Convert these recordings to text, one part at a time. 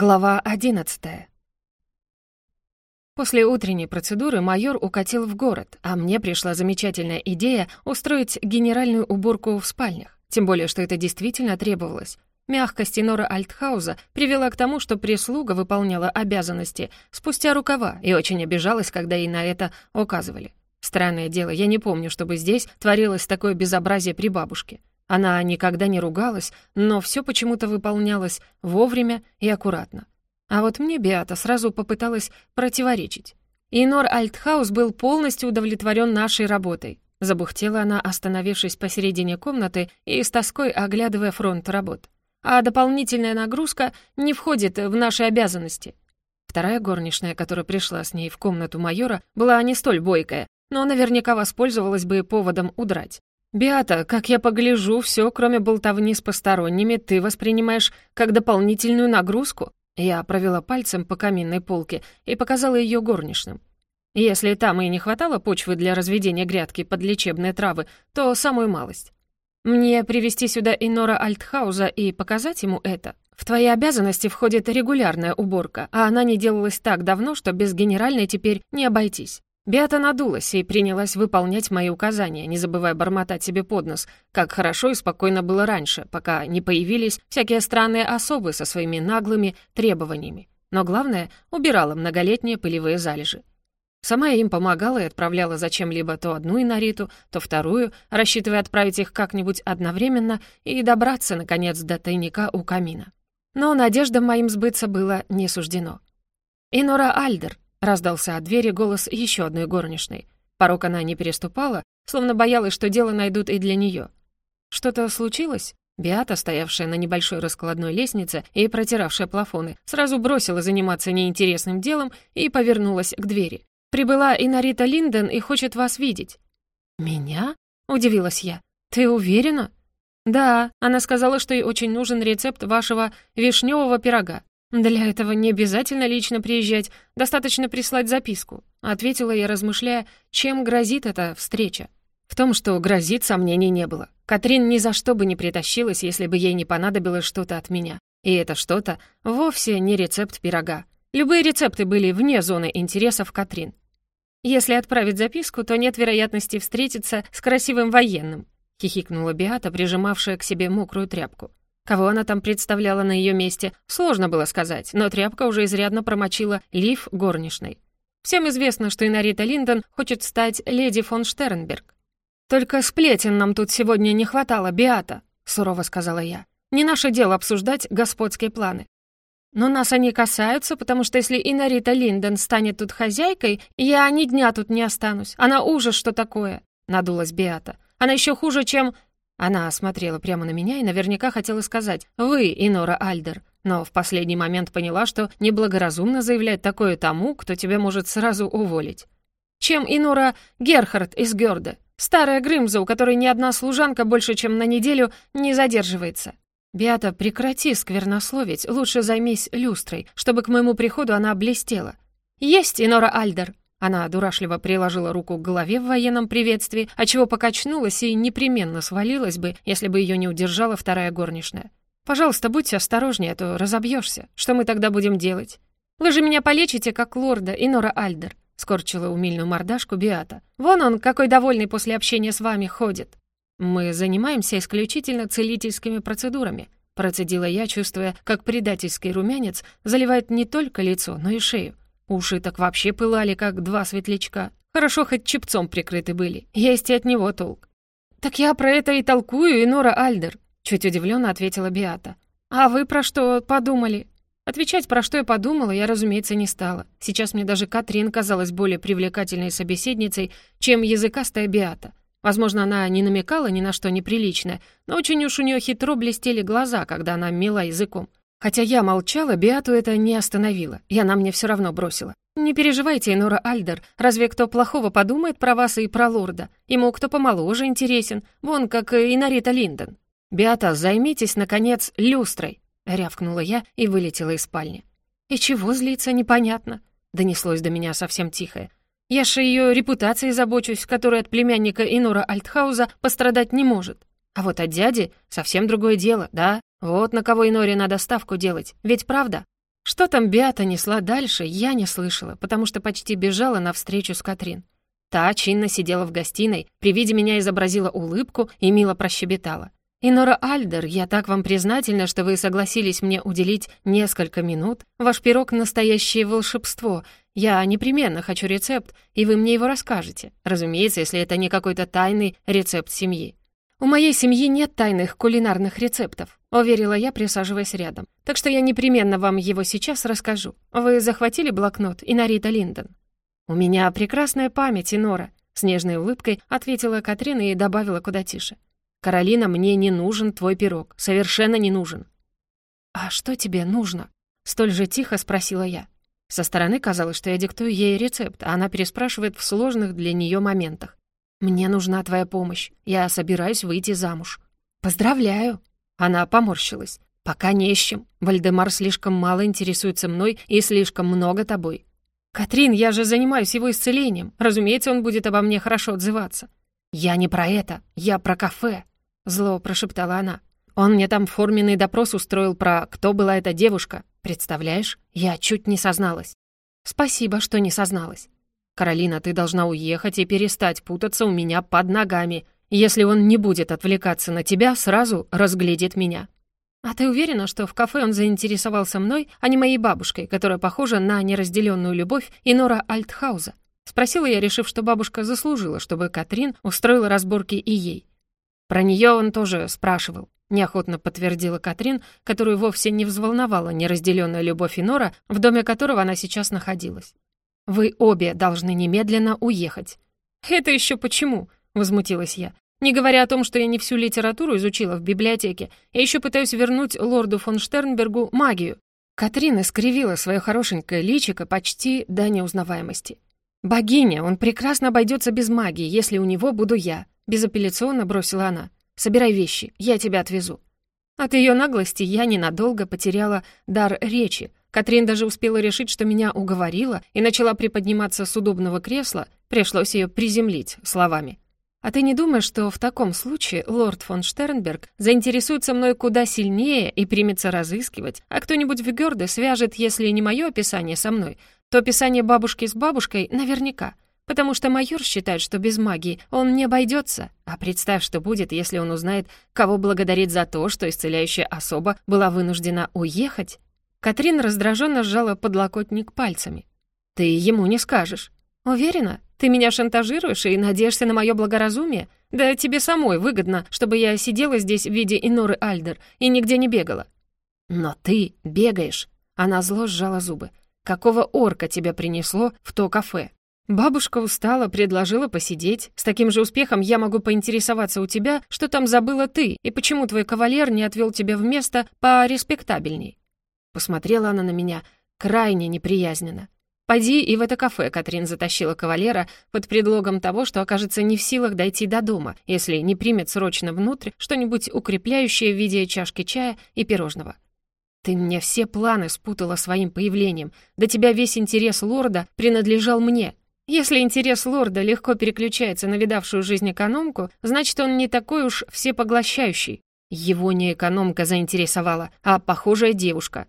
Глава 11 После утренней процедуры майор укатил в город, а мне пришла замечательная идея устроить генеральную уборку в спальнях. Тем более, что это действительно требовалось. Мягкость Нора Альтхауза привела к тому, что прислуга выполняла обязанности спустя рукава и очень обижалась, когда ей на это указывали. Странное дело, я не помню, чтобы здесь творилось такое безобразие при бабушке. Она никогда не ругалась, но все почему-то выполнялось вовремя и аккуратно. А вот мне Беата сразу попыталась противоречить. Инор Альтхаус был полностью удовлетворен нашей работой. Забухтела она, остановившись посередине комнаты и с тоской оглядывая фронт работ. А дополнительная нагрузка не входит в наши обязанности. Вторая горничная, которая пришла с ней в комнату майора, была не столь бойкая, но наверняка воспользовалась бы поводом удрать. «Беата, как я погляжу, все, кроме болтовни с посторонними, ты воспринимаешь как дополнительную нагрузку?» Я провела пальцем по каминной полке и показала ее горничным. Если там и не хватало почвы для разведения грядки под лечебные травы, то самую малость. Мне привести сюда Инора Альтхауза и показать ему это? В твои обязанности входит регулярная уборка, а она не делалась так давно, что без генеральной теперь не обойтись. Беата надулась и принялась выполнять мои указания, не забывая бормотать себе под нос, как хорошо и спокойно было раньше, пока не появились всякие странные особы со своими наглыми требованиями. Но главное, убирала многолетние пылевые залежи. Сама я им помогала и отправляла зачем-либо то одну инориту, то вторую, рассчитывая отправить их как-нибудь одновременно и добраться, наконец, до тайника у камина. Но надеждам моим сбыться было не суждено. Инора Альдер, Раздался от двери голос еще одной горничной. Порог она не переступала, словно боялась, что дело найдут и для нее. Что-то случилось? Биата, стоявшая на небольшой раскладной лестнице и протиравшая плафоны, сразу бросила заниматься неинтересным делом и повернулась к двери. «Прибыла Инарита Линден и хочет вас видеть». «Меня?» — удивилась я. «Ты уверена?» «Да, она сказала, что ей очень нужен рецепт вашего вишневого пирога. «Для этого не обязательно лично приезжать, достаточно прислать записку», ответила я, размышляя, чем грозит эта встреча. В том, что грозит, сомнений не было. Катрин ни за что бы не притащилась, если бы ей не понадобилось что-то от меня. И это что-то вовсе не рецепт пирога. Любые рецепты были вне зоны интересов Катрин. «Если отправить записку, то нет вероятности встретиться с красивым военным», хихикнула Биата, прижимавшая к себе мокрую тряпку. Кого она там представляла на ее месте, сложно было сказать, но тряпка уже изрядно промочила лиф горничной. Всем известно, что Инарита Линдон хочет стать леди фон Штернберг. «Только сплетен нам тут сегодня не хватало, Биата», — сурово сказала я. «Не наше дело обсуждать господские планы. Но нас они касаются, потому что если Инарита Линдон станет тут хозяйкой, я ни дня тут не останусь. Она ужас, что такое», — надулась Биата. «Она еще хуже, чем она смотрела прямо на меня и наверняка хотела сказать «Вы, Инора Альдер», но в последний момент поняла, что неблагоразумно заявлять такое тому, кто тебя может сразу уволить. Чем Инора Герхард из Гёрде, старая Грымза, у которой ни одна служанка больше, чем на неделю, не задерживается. «Беата, прекрати сквернословить, лучше займись люстрой, чтобы к моему приходу она блестела». «Есть, Инора Альдер!» Она дурашливо приложила руку к голове в военном приветствии, отчего покачнулась и непременно свалилась бы, если бы ее не удержала вторая горничная. «Пожалуйста, будьте осторожнее, а то разобьешься. Что мы тогда будем делать?» «Вы же меня полечите, как лорда и Нора Альдер», — скорчила умильную мордашку Биата. «Вон он, какой довольный после общения с вами, ходит». «Мы занимаемся исключительно целительскими процедурами», — процедила я, чувствуя, как предательский румянец заливает не только лицо, но и шею. Уши так вообще пылали, как два светлячка. Хорошо, хоть чепцом прикрыты были. Есть и от него толк. «Так я про это и толкую, Инора Альдер», — чуть удивленно ответила Биата. «А вы про что подумали?» Отвечать, про что я подумала, я, разумеется, не стала. Сейчас мне даже Катрин казалась более привлекательной собеседницей, чем языкастая Биата. Возможно, она не намекала ни на что неприличное, но очень уж у нее хитро блестели глаза, когда она мела языком. Хотя я молчала, Биату это не остановило, и она мне все равно бросила. «Не переживайте, Нора Альдер, разве кто плохого подумает про вас и про лорда? Ему кто помоложе интересен, вон как и Нарита Линдон». «Биата, займитесь, наконец, люстрой», — рявкнула я и вылетела из спальни. «И чего злиться, непонятно», — донеслось до меня совсем тихое. «Я же ее репутацией забочусь, которая от племянника Инора Альтхауза пострадать не может. А вот от дяди совсем другое дело, да?» Вот на кого Иноре надо ставку делать, ведь правда? Что там Беата несла дальше, я не слышала, потому что почти бежала навстречу с Катрин. Та чинно сидела в гостиной, при виде меня изобразила улыбку и мило прощебетала. И Нора Альдер, я так вам признательна, что вы согласились мне уделить несколько минут. Ваш пирог — настоящее волшебство. Я непременно хочу рецепт, и вы мне его расскажете. Разумеется, если это не какой-то тайный рецепт семьи. «У моей семьи нет тайных кулинарных рецептов», — уверила я, присаживаясь рядом. «Так что я непременно вам его сейчас расскажу. Вы захватили блокнот и Нарита Линдон?» «У меня прекрасная память, Инора», — с нежной улыбкой ответила Катрина и добавила куда тише. «Каролина, мне не нужен твой пирог. Совершенно не нужен». «А что тебе нужно?» Столь же тихо спросила я. Со стороны казалось, что я диктую ей рецепт, а она переспрашивает в сложных для нее моментах. «Мне нужна твоя помощь. Я собираюсь выйти замуж». «Поздравляю!» Она поморщилась. «Пока не с чем. Вальдемар слишком мало интересуется мной и слишком много тобой». «Катрин, я же занимаюсь его исцелением. Разумеется, он будет обо мне хорошо отзываться». «Я не про это. Я про кафе. Зло прошептала она. Он мне там форменный допрос устроил про «кто была эта девушка». Представляешь? Я чуть не созналась. Спасибо, что не созналась. Каролина, ты должна уехать и перестать путаться у меня под ногами. Если он не будет отвлекаться на тебя, сразу разглядит меня. А ты уверена, что в кафе он заинтересовался мной, а не моей бабушкой, которая похожа на неразделенную любовь Инора Альтхауза? Спросила я, решив, что бабушка заслужила, чтобы Катрин устроила разборки и ей. Про нее он тоже спрашивал. Неохотно подтвердила Катрин, которую вовсе не взволновала неразделенная любовь Инора, в доме которого она сейчас находилась. «Вы обе должны немедленно уехать». «Это еще почему?» — возмутилась я. «Не говоря о том, что я не всю литературу изучила в библиотеке, я еще пытаюсь вернуть лорду фон Штернбергу магию». Катрин искривила свое хорошенькое личико почти до неузнаваемости. «Богиня, он прекрасно обойдется без магии, если у него буду я», Безапелляционно бросила она. «Собирай вещи, я тебя отвезу». От ее наглости я ненадолго потеряла дар речи. Катрин даже успела решить, что меня уговорила, и начала приподниматься с удобного кресла, пришлось ее приземлить словами. «А ты не думаешь, что в таком случае лорд фон Штернберг заинтересуется мной куда сильнее и примется разыскивать, а кто-нибудь в Гёрде свяжет, если не мое описание со мной, то описание бабушки с бабушкой наверняка потому что майор считает, что без магии он не обойдется. А представь, что будет, если он узнает, кого благодарить за то, что исцеляющая особа была вынуждена уехать. Катрин раздраженно сжала подлокотник пальцами. «Ты ему не скажешь». «Уверена? Ты меня шантажируешь и надеешься на мое благоразумие? Да тебе самой выгодно, чтобы я сидела здесь в виде Иноры Альдер и нигде не бегала». «Но ты бегаешь». Она зло сжала зубы. «Какого орка тебя принесло в то кафе?» Бабушка устала, предложила посидеть. С таким же успехом я могу поинтересоваться у тебя, что там забыла ты, и почему твой кавалер не отвел тебя в место пореспектабельней. Посмотрела она на меня крайне неприязненно. Поди и в это кафе Катрин затащила кавалера под предлогом того, что окажется не в силах дойти до дома, если не примет срочно внутрь что-нибудь укрепляющее в виде чашки чая и пирожного. Ты мне все планы спутала своим появлением. До тебя весь интерес лорда принадлежал мне. Если интерес лорда легко переключается на видавшую жизнь экономку, значит, он не такой уж всепоглощающий. Его не экономка заинтересовала, а похожая девушка.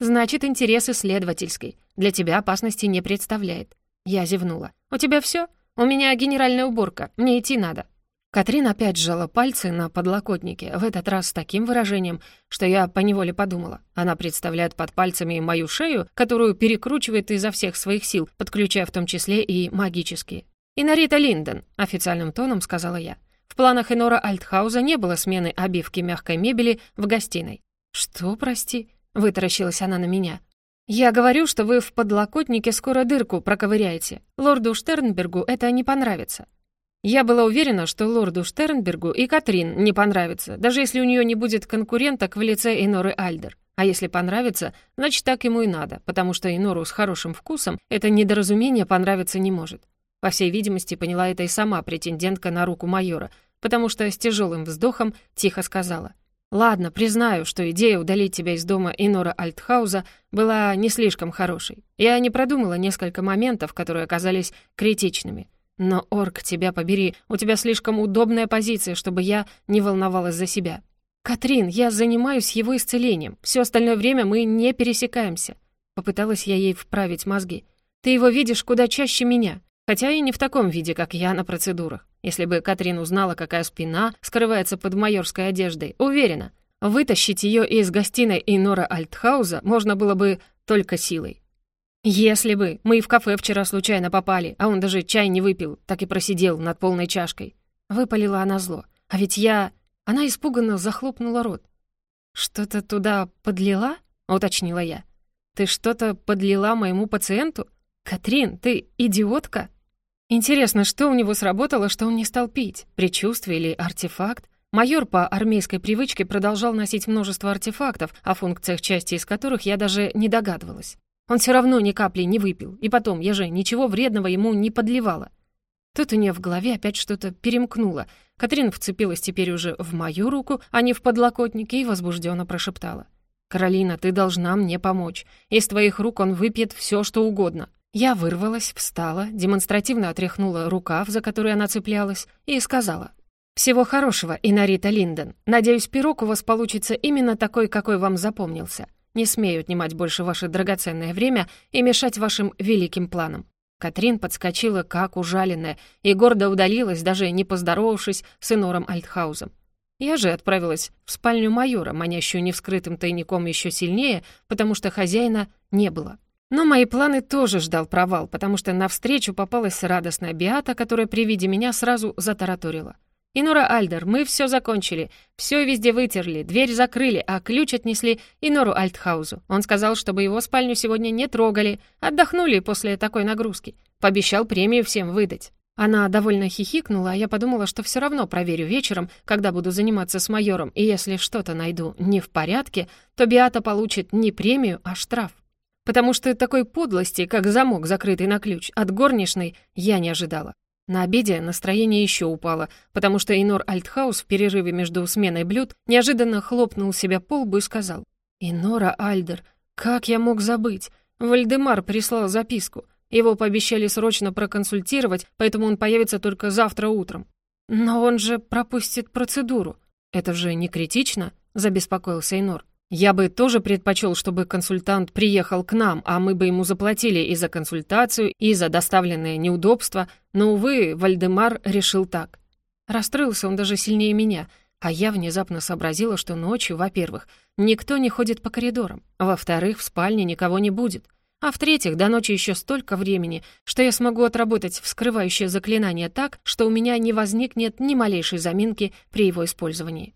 Значит, интерес исследовательский. Для тебя опасности не представляет. Я зевнула. «У тебя все? У меня генеральная уборка. Мне идти надо». Катрин опять сжала пальцы на подлокотнике, в этот раз с таким выражением, что я поневоле подумала. Она представляет под пальцами мою шею, которую перекручивает изо всех своих сил, подключая в том числе и магические. «Инарита Линден», — официальным тоном сказала я. В планах Инора Альтхауза не было смены обивки мягкой мебели в гостиной. «Что, прости?» — вытаращилась она на меня. «Я говорю, что вы в подлокотнике скоро дырку проковыряете. Лорду Штернбергу это не понравится. Я была уверена, что лорду Штернбергу и Катрин не понравится, даже если у нее не будет конкуренток в лице Иноры Альдер. А если понравится, значит, так ему и надо, потому что Инору с хорошим вкусом это недоразумение понравиться не может. По всей видимости, поняла это и сама претендентка на руку майора, потому что с тяжелым вздохом тихо сказала. «Ладно, признаю, что идея удалить тебя из дома Инора Альтхауза была не слишком хорошей. Я не продумала несколько моментов, которые оказались критичными. Но, Орк, тебя побери, у тебя слишком удобная позиция, чтобы я не волновалась за себя. Катрин, я занимаюсь его исцелением. Все остальное время мы не пересекаемся. Попыталась я ей вправить мозги. «Ты его видишь куда чаще меня, хотя и не в таком виде, как я на процедурах. Если бы Катрин узнала, какая спина скрывается под майорской одеждой, уверена, вытащить ее из гостиной Инора Альтхауза можно было бы только силой. «Если бы! Мы в кафе вчера случайно попали, а он даже чай не выпил, так и просидел над полной чашкой». Выпалила она зло. «А ведь я...» Она испуганно захлопнула рот. «Что-то туда подлила?» — уточнила я. «Ты что-то подлила моему пациенту? Катрин, ты идиотка?» Интересно, что у него сработало, что он не стал пить? Предчувствие или артефакт? Майор по армейской привычке продолжал носить множество артефактов, о функциях части из которых я даже не догадывалась. Он все равно ни капли не выпил, и потом, я же ничего вредного ему не подливала. Тут у нее в голове опять что-то перемкнуло. Катрин вцепилась теперь уже в мою руку, а не в подлокотник, и возбужденно прошептала. «Каролина, ты должна мне помочь. Из твоих рук он выпьет все, что угодно». Я вырвалась, встала, демонстративно отряхнула рукав, за который она цеплялась, и сказала. «Всего хорошего, Инарита Линден. Надеюсь, пирог у вас получится именно такой, какой вам запомнился. Не смею отнимать больше ваше драгоценное время и мешать вашим великим планам». Катрин подскочила, как ужаленная, и гордо удалилась, даже не поздоровавшись с Инором Альтхаузом. Я же отправилась в спальню майора, манящую невскрытым тайником еще сильнее, потому что хозяина не было. Но мои планы тоже ждал провал, потому что навстречу попалась радостная Биата, которая при виде меня сразу затараторила. «Инора Альдер, мы все закончили, все везде вытерли, дверь закрыли, а ключ отнесли Инору Альтхаузу. Он сказал, чтобы его спальню сегодня не трогали, отдохнули после такой нагрузки. Пообещал премию всем выдать». Она довольно хихикнула, а я подумала, что все равно проверю вечером, когда буду заниматься с майором, и если что-то найду не в порядке, то Биата получит не премию, а штраф. Потому что такой подлости, как замок, закрытый на ключ, от горничной я не ожидала. На обеде настроение еще упало, потому что Инор Альтхаус в перерыве между сменой блюд неожиданно хлопнул себя по лбу и сказал. «Инора Альдер, как я мог забыть? Вальдемар прислал записку. Его пообещали срочно проконсультировать, поэтому он появится только завтра утром. Но он же пропустит процедуру. Это же не критично?» — забеспокоился Инор. Я бы тоже предпочел, чтобы консультант приехал к нам, а мы бы ему заплатили и за консультацию, и за доставленные неудобства, но, увы, Вальдемар решил так. Расстроился он даже сильнее меня, а я внезапно сообразила, что ночью, во-первых, никто не ходит по коридорам, во-вторых, в спальне никого не будет, а в-третьих, до ночи еще столько времени, что я смогу отработать вскрывающее заклинание так, что у меня не возникнет ни малейшей заминки при его использовании.